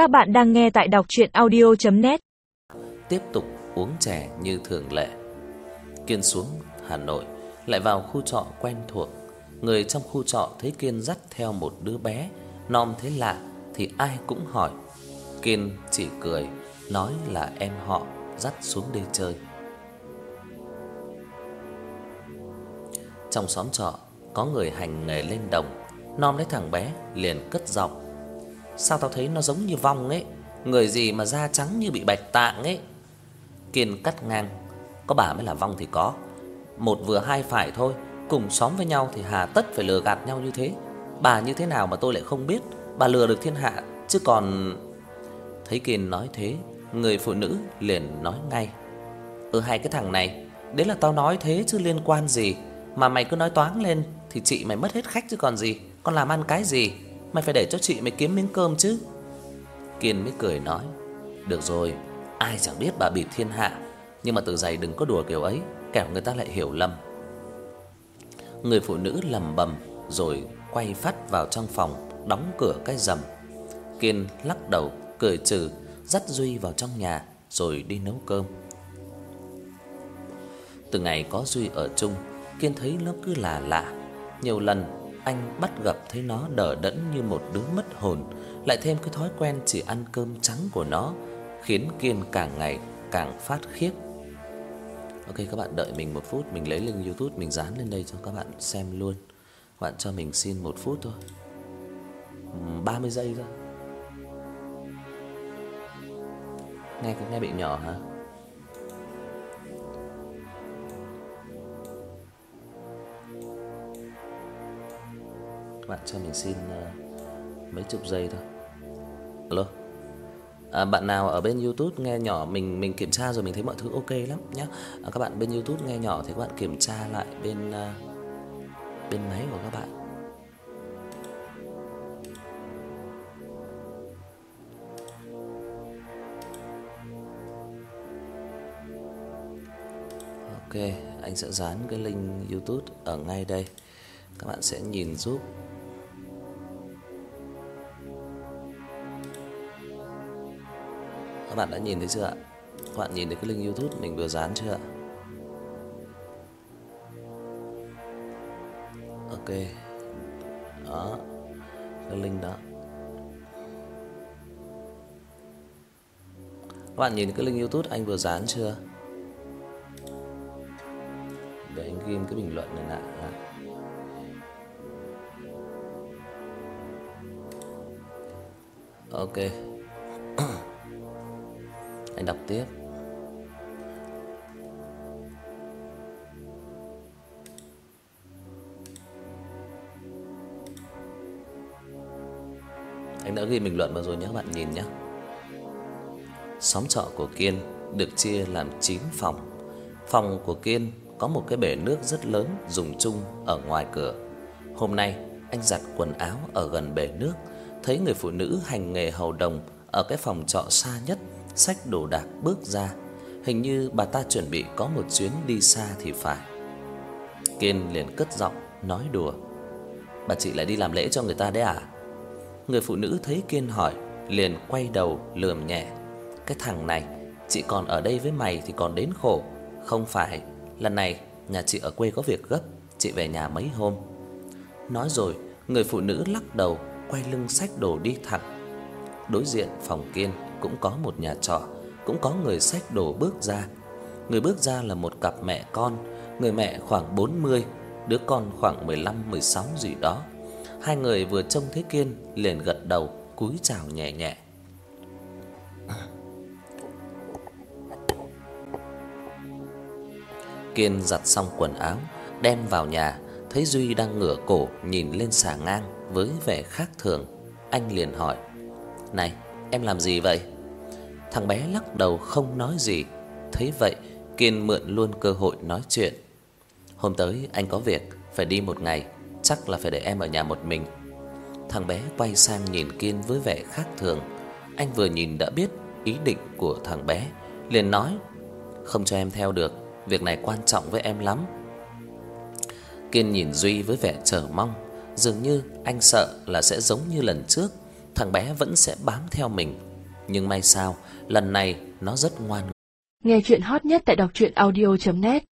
Các bạn đang nghe tại đọc audio net Tiếp tục uống chè như thường lệ. Kiên xuống Hà Nội, lại vào khu trọ quen thuộc. Người trong khu trọ thấy Kiên dắt theo một đứa bé, nom thế lạ thì ai cũng hỏi. Kiên chỉ cười, nói là em họ dắt xuống đây chơi. Trong xóm trọ có người hành nghề lên đồng, nom lấy thằng bé liền cất giọng. Sao tao thấy nó giống như vong ấy, người gì mà da trắng như bị bạch tạng ấy. Kiên cắt ngang, có bà mới là vong thì có. Một vừa hai phải thôi, cùng xóm với nhau thì hà tất phải lừa gạt nhau như thế. Bà như thế nào mà tôi lại không biết, bà lừa được thiên hạ chứ còn Thấy Kiên nói thế, người phụ nữ liền nói ngay: "Ừ hai cái thằng này, đấy là tao nói thế chứ liên quan gì, mà mày cứ nói toáng lên thì chị mày mất hết khách chứ còn gì, còn làm ăn cái gì, mày phải để cho chị mày kiếm miếng cơm chứ." Kiên mới cười nói: "Được rồi, ai chẳng biết bà bịp thiên hạ, nhưng mà từ giày đừng có đùa kiểu ấy, kẻo người ta lại hiểu lầm." Người phụ nữ lẩm bẩm rồi quay phát vào trong phòng, đóng cửa cái rầm. Kiên lắc đầu cười trừ, dắt Duy vào trong nhà rồi đi nấu cơm. Từ ngày có Duy ở chung, Kiên thấy nó cứ lạ lạ. Nhiều lần anh bắt gặp thấy nó đờ đẫn như một đứa mất hồn, lại thêm cái thói quen chỉ ăn cơm trắng của nó, khiến Kiên càng ngày càng phát khiếp. Ok các bạn đợi mình một phút, mình lấy link YouTube mình dán lên đây cho các bạn xem luôn. Các bạn cho mình xin một phút thôi. 30 giây thôi. Nghe cái nghe bị nhỏ hả? Bạn cho mình xin uh, mấy chục giây thôi. Alo. À, bạn nào ở bên YouTube nghe nhỏ mình mình kiểm tra rồi mình thấy mọi thứ ok lắm nhá. À, các bạn bên YouTube nghe nhỏ thì các bạn kiểm tra lại bên uh, bên máy của các bạn. Ok, anh sẽ dán cái link YouTube ở ngay đây. Các bạn sẽ nhìn giúp. Các bạn đã nhìn thấy chưa ạ? Các bạn nhìn thấy cái link YouTube mình vừa dán chưa ạ? Ok. Đó. Cái link đó. Các bạn nhìn cái link YouTube anh vừa dán chưa? để anh ghi cái bình luận này lại ha. Ok anh đọc tiếp. Anh đã ghi bình luận vào rồi nhé các bạn nhìn nhé. Xóm trọ của Kiên được chia làm 9 phòng. Phòng của Kiên có một cái bể nước rất lớn dùng chung ở ngoài cửa. Hôm nay anh giặt quần áo ở gần bể nước, thấy người phụ nữ hành nghề hầu đồng ở cái phòng trọ xa nhất, xách đồ đạc bước ra. Hình như bà ta chuẩn bị có một chuyến đi xa thì phải. Kiên liền cất giọng nói đùa: "Bà chị lại đi làm lễ cho người ta đấy à?" Người phụ nữ thấy Kiên hỏi, liền quay đầu lườm nhẹ: "Cái thằng này, chị còn ở đây với mày thì còn đến khổ, không phải Lần này nhà chị ở quê có việc gấp, chị về nhà mấy hôm." Nói rồi, người phụ nữ lắc đầu, quay lưng xách đồ đi thẳng. Đối diện phòng Kiên cũng có một nhà trọ, cũng có người xách đồ bước ra. Người bước ra là một cặp mẹ con, người mẹ khoảng 40, đứa con khoảng 15 16 gì đó. Hai người vừa trông thấy Kiên liền gật đầu, cúi chào nhẹ nhẹ. Kiên giặt xong quần áo, đem vào nhà, thấy Duy đang ngửa cổ nhìn lên xà ngang với vẻ khác thường. Anh liền hỏi: "Này, em làm gì vậy?" Thằng bé lắc đầu không nói gì. Thấy vậy, Kiên mượn luôn cơ hội nói chuyện. "Hôm tới anh có việc phải đi một ngày, chắc là phải để em ở nhà một mình." Thằng bé quay sang nhìn Kiên với vẻ khác thường. Anh vừa nhìn đã biết ý định của thằng bé, liền nói: "Không cho em theo được, việc này quan trọng với em lắm." Kiên nhìn Duy với vẻ chờ mong, dường như anh sợ là sẽ giống như lần trước, thằng bé vẫn sẽ bám theo mình nhưng may sao, lần này nó rất ngoan. Nghe chuyện hot nhất tại đọc truyện audio net